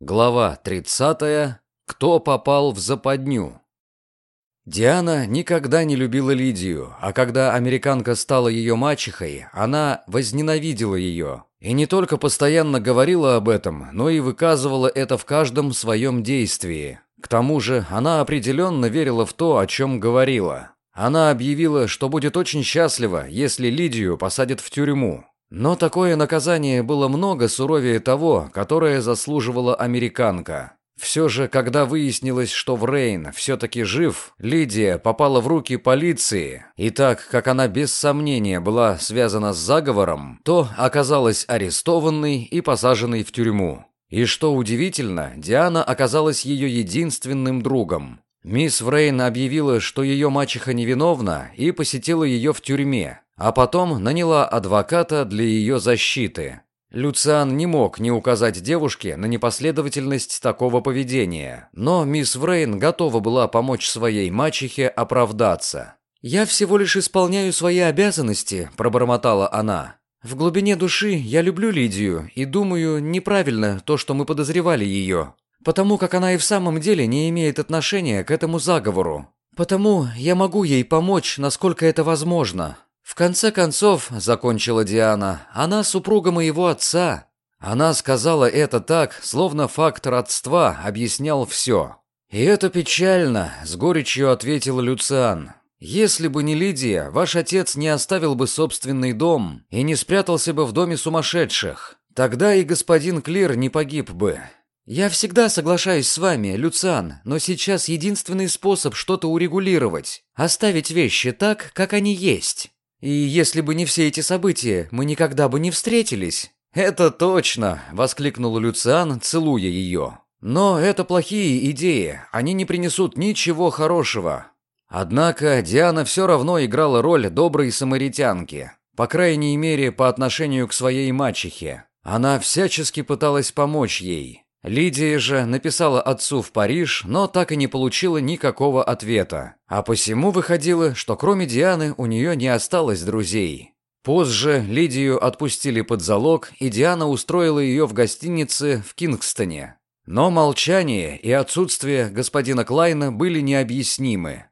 Глава 30. Кто попал в западню? Диана никогда не любила Лидию, а когда американка стала ее мачехой, она возненавидела ее. И не только постоянно говорила об этом, но и выказывала это в каждом своем действии. К тому же она определенно верила в то, о чем говорила. Она объявила, что будет очень счастлива, если Лидию посадят в тюрьму. Но такое наказание было много суровее того, которое заслуживала американка. Все же, когда выяснилось, что Врейн все-таки жив, Лидия попала в руки полиции, и так как она без сомнения была связана с заговором, то оказалась арестованной и посаженной в тюрьму. И что удивительно, Диана оказалась ее единственным другом. Мисс Врейн объявила, что ее мачеха невиновна, и посетила ее в тюрьме, а потом наняла адвоката для ее защиты. Люциан не мог не указать девушке на непоследовательность такого поведения, но мисс Врейн готова была помочь своей мачехе оправдаться. «Я всего лишь исполняю свои обязанности», – пробормотала она. «В глубине души я люблю Лидию и думаю, неправильно то, что мы подозревали ее, потому как она и в самом деле не имеет отношения к этому заговору. Потому я могу ей помочь, насколько это возможно». «В конце концов», — закончила Диана, — «она супруга моего отца». Она сказала это так, словно факт родства объяснял все. «И это печально», — с горечью ответил Люциан. «Если бы не Лидия, ваш отец не оставил бы собственный дом и не спрятался бы в доме сумасшедших. Тогда и господин Клир не погиб бы». «Я всегда соглашаюсь с вами, Люциан, но сейчас единственный способ что-то урегулировать – оставить вещи так, как они есть». И если бы не все эти события, мы никогда бы не встретились. Это точно, воскликнул Люциан, целуя ее. Но это плохие идеи, они не принесут ничего хорошего. Однако Диана все равно играла роль доброй самаритянки, по крайней мере, по отношению к своей мачехе. Она всячески пыталась помочь ей. Лидия же написала отцу в Париж, но так и не получила никакого ответа. А посему выходило, что кроме Дианы у нее не осталось друзей. Позже Лидию отпустили под залог, и Диана устроила ее в гостинице в Кингстоне. Но молчание и отсутствие господина Клайна были необъяснимы.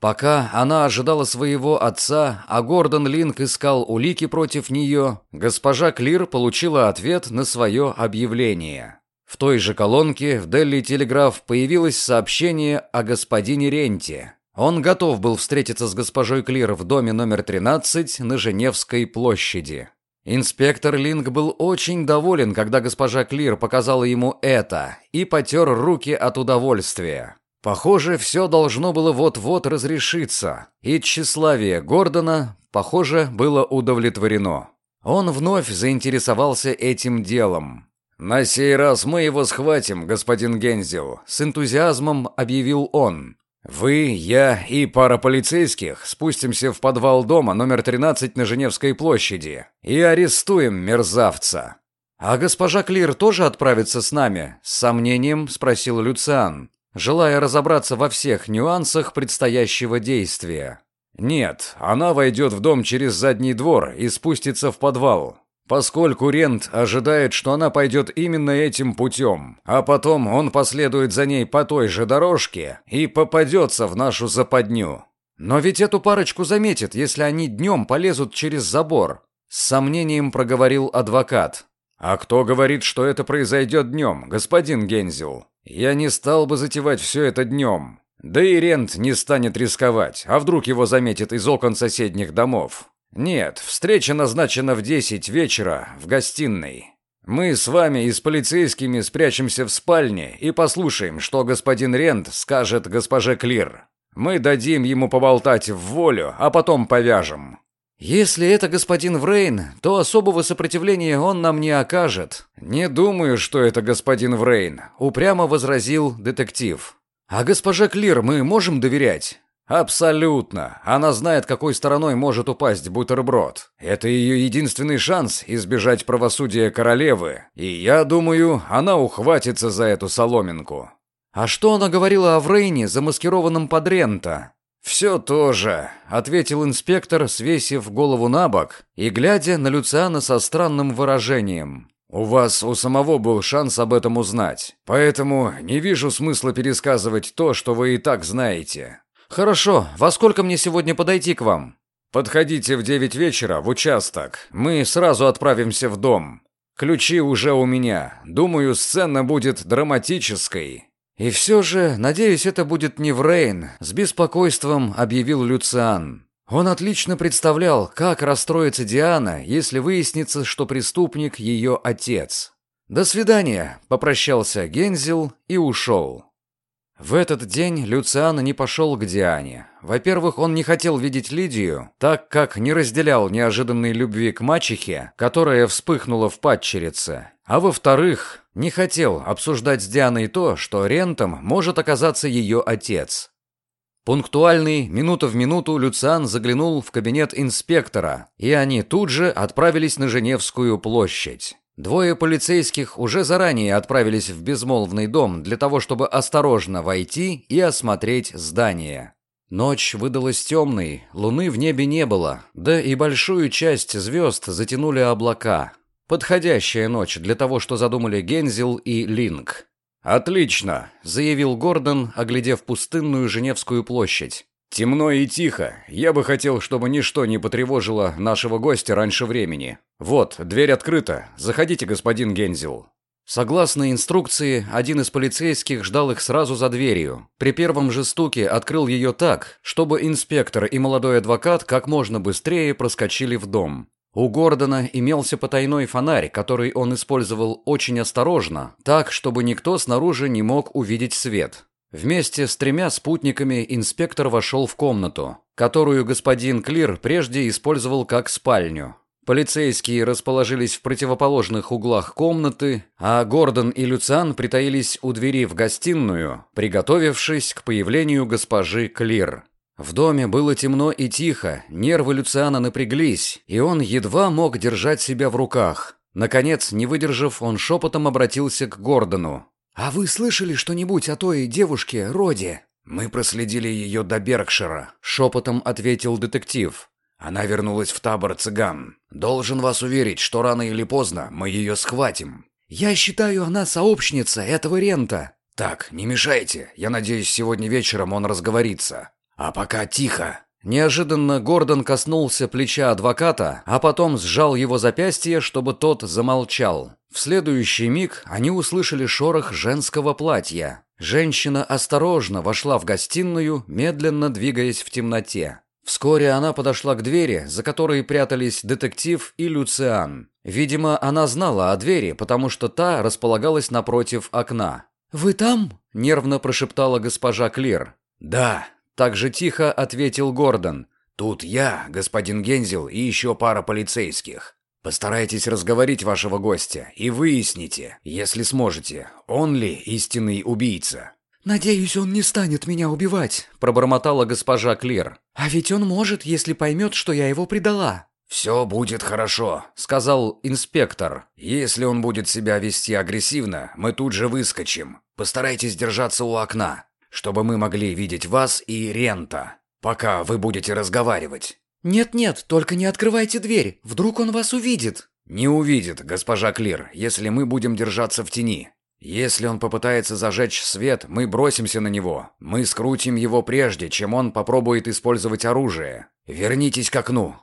Пока она ожидала своего отца, а Гордон Линк искал улики против нее, госпожа Клир получила ответ на свое объявление. В той же колонке в Дели Телеграф появилось сообщение о господине Ренте. Он готов был встретиться с госпожой Клир в доме номер 13 на Женевской площади. Инспектор Линк был очень доволен, когда госпожа Клир показала ему это и потер руки от удовольствия. Похоже, все должно было вот-вот разрешиться, и тщеславие Гордона, похоже, было удовлетворено. Он вновь заинтересовался этим делом. «На сей раз мы его схватим, господин Гензел», — с энтузиазмом объявил он. «Вы, я и пара полицейских спустимся в подвал дома номер 13 на Женевской площади и арестуем мерзавца». «А госпожа Клир тоже отправится с нами?» — с сомнением спросил Люциан, желая разобраться во всех нюансах предстоящего действия. «Нет, она войдет в дом через задний двор и спустится в подвал поскольку Рент ожидает, что она пойдет именно этим путем, а потом он последует за ней по той же дорожке и попадется в нашу западню. Но ведь эту парочку заметят, если они днем полезут через забор, с сомнением проговорил адвокат. А кто говорит, что это произойдет днем, господин Гензел? Я не стал бы затевать все это днем. Да и Рент не станет рисковать, а вдруг его заметят из окон соседних домов. «Нет, встреча назначена в десять вечера в гостиной. Мы с вами и с полицейскими спрячемся в спальне и послушаем, что господин Рент скажет госпоже Клир. Мы дадим ему поболтать в волю, а потом повяжем». «Если это господин Врейн, то особого сопротивления он нам не окажет». «Не думаю, что это господин Врейн», — упрямо возразил детектив. «А госпоже Клир мы можем доверять?» Абсолютно. Она знает, какой стороной может упасть бутерброд. Это ее единственный шанс избежать правосудия королевы. И я думаю, она ухватится за эту соломинку. А что она говорила о Врейне, замаскированном под Рента? «Все то же», — ответил инспектор, свесив голову на бок и глядя на Люциана со странным выражением. У вас у самого был шанс об этом узнать, поэтому не вижу смысла пересказывать то, что вы и так знаете. Хорошо, во сколько мне сегодня подойти к вам? Подходите в девять вечера в участок. Мы сразу отправимся в дом. Ключи уже у меня. Думаю, сцена будет драматической. И все же, надеюсь, это будет не в Рейн, с беспокойством объявил Люциан. Он отлично представлял, как расстроится Диана, если выяснится, что преступник ее отец. «До свидания», — попрощался Гензел и ушел. В этот день Люциан не пошел к Диане. Во-первых, он не хотел видеть Лидию, так как не разделял неожиданной любви к мачехе, которая вспыхнула в падчерице. А во-вторых, не хотел обсуждать с Дианой то, что рентом может оказаться ее отец. Пунктуальный, минута в минуту, Люциан заглянул в кабинет инспектора, и они тут же отправились на Женевскую площадь. Двое полицейских уже заранее отправились в безмолвный дом для того, чтобы осторожно войти и осмотреть здание. Ночь выдалась темной, луны в небе не было, да и большую часть звезд затянули облака. Подходящая ночь для того, что задумали Гензел и Линк. «Отлично», — заявил Гордон, оглядев пустынную Женевскую площадь. «Темно и тихо. Я бы хотел, чтобы ничто не потревожило нашего гостя раньше времени. Вот, дверь открыта. Заходите, господин Гензел». Согласно инструкции, один из полицейских ждал их сразу за дверью. При первом же стуке открыл ее так, чтобы инспектор и молодой адвокат как можно быстрее проскочили в дом. У Гордона имелся потайной фонарь, который он использовал очень осторожно, так, чтобы никто снаружи не мог увидеть свет. Вместе с тремя спутниками инспектор вошел в комнату, которую господин Клир прежде использовал как спальню. Полицейские расположились в противоположных углах комнаты, а Гордон и Люциан притаились у двери в гостиную, приготовившись к появлению госпожи Клир. В доме было темно и тихо, нервы Люциана напряглись, и он едва мог держать себя в руках. Наконец, не выдержав, он шепотом обратился к Гордону. «А вы слышали что-нибудь о той девушке, Роде?» «Мы проследили ее до Беркшира», — шепотом ответил детектив. «Она вернулась в табор цыган. Должен вас уверить, что рано или поздно мы ее схватим». «Я считаю, она сообщница этого Рента». «Так, не мешайте. Я надеюсь, сегодня вечером он разговорится. А пока тихо». Неожиданно Гордон коснулся плеча адвоката, а потом сжал его запястье, чтобы тот замолчал. В следующий миг они услышали шорох женского платья. Женщина осторожно вошла в гостиную, медленно двигаясь в темноте. Вскоре она подошла к двери, за которой прятались детектив и Люциан. Видимо, она знала о двери, потому что та располагалась напротив окна. «Вы там?» – нервно прошептала госпожа Клир. «Да», – так же тихо ответил Гордон. «Тут я, господин Гензел и еще пара полицейских. Постарайтесь разговорить вашего гостя и выясните, если сможете, он ли истинный убийца. «Надеюсь, он не станет меня убивать», — пробормотала госпожа Клир. «А ведь он может, если поймет, что я его предала». «Все будет хорошо», — сказал инспектор. «Если он будет себя вести агрессивно, мы тут же выскочим. Постарайтесь держаться у окна, чтобы мы могли видеть вас и Рента, пока вы будете разговаривать. «Нет-нет, только не открывайте дверь, вдруг он вас увидит». «Не увидит, госпожа Клир, если мы будем держаться в тени. Если он попытается зажечь свет, мы бросимся на него. Мы скрутим его прежде, чем он попробует использовать оружие. Вернитесь к окну».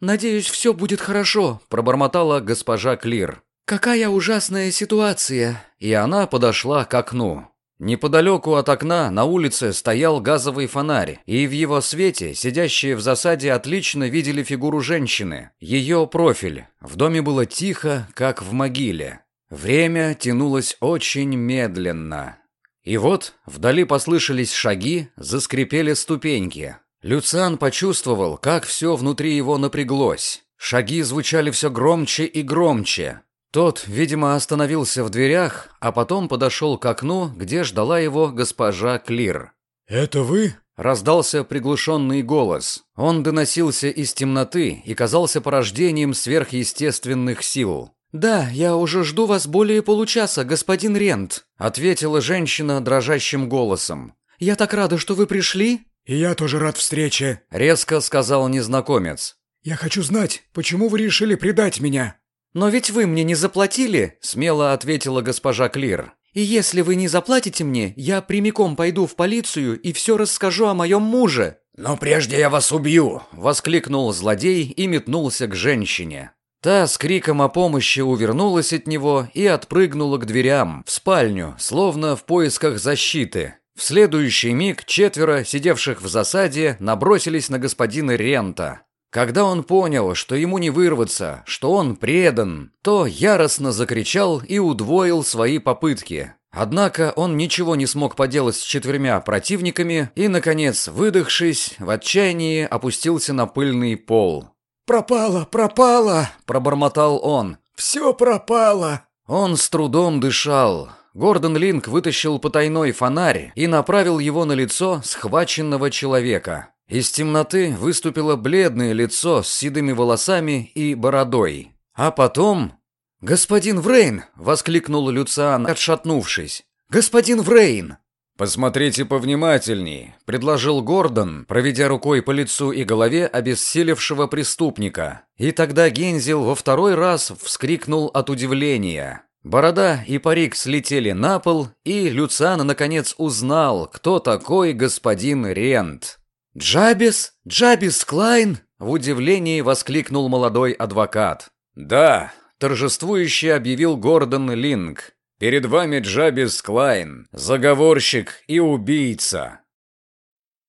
«Надеюсь, все будет хорошо», – пробормотала госпожа Клир. «Какая ужасная ситуация!» И она подошла к окну. Неподалеку от окна на улице стоял газовый фонарь, и в его свете сидящие в засаде отлично видели фигуру женщины, ее профиль. В доме было тихо, как в могиле. Время тянулось очень медленно. И вот вдали послышались шаги, заскрипели ступеньки. Люциан почувствовал, как все внутри его напряглось. Шаги звучали все громче и громче. Тот, видимо, остановился в дверях, а потом подошел к окну, где ждала его госпожа Клир. «Это вы?» – раздался приглушенный голос. Он доносился из темноты и казался порождением сверхъестественных сил. «Да, я уже жду вас более получаса, господин Рент», – ответила женщина дрожащим голосом. «Я так рада, что вы пришли». «И я тоже рад встрече», – резко сказал незнакомец. «Я хочу знать, почему вы решили предать меня?» «Но ведь вы мне не заплатили», — смело ответила госпожа Клир. «И если вы не заплатите мне, я прямиком пойду в полицию и все расскажу о моем муже». «Но прежде я вас убью!» — воскликнул злодей и метнулся к женщине. Та с криком о помощи увернулась от него и отпрыгнула к дверям, в спальню, словно в поисках защиты. В следующий миг четверо, сидевших в засаде, набросились на господина Рента. Когда он понял, что ему не вырваться, что он предан, то яростно закричал и удвоил свои попытки. Однако он ничего не смог поделать с четырьмя противниками и, наконец, выдохшись, в отчаянии опустился на пыльный пол. «Пропало, пропало!» – пробормотал он. «Все пропало!» Он с трудом дышал. Гордон Линк вытащил потайной фонарь и направил его на лицо схваченного человека. Из темноты выступило бледное лицо с седыми волосами и бородой. А потом... «Господин Врейн!» — воскликнул Люциан, отшатнувшись. «Господин Врейн!» «Посмотрите повнимательней», — предложил Гордон, проведя рукой по лицу и голове обессилевшего преступника. И тогда Дензел во второй раз вскрикнул от удивления. Борода и парик слетели на пол, и Люциан наконец узнал, кто такой господин Рент. «Джабис? Джабис Клайн?» — в удивлении воскликнул молодой адвокат. «Да», — торжествующе объявил Гордон Линк. «Перед вами Джабис Клайн, заговорщик и убийца.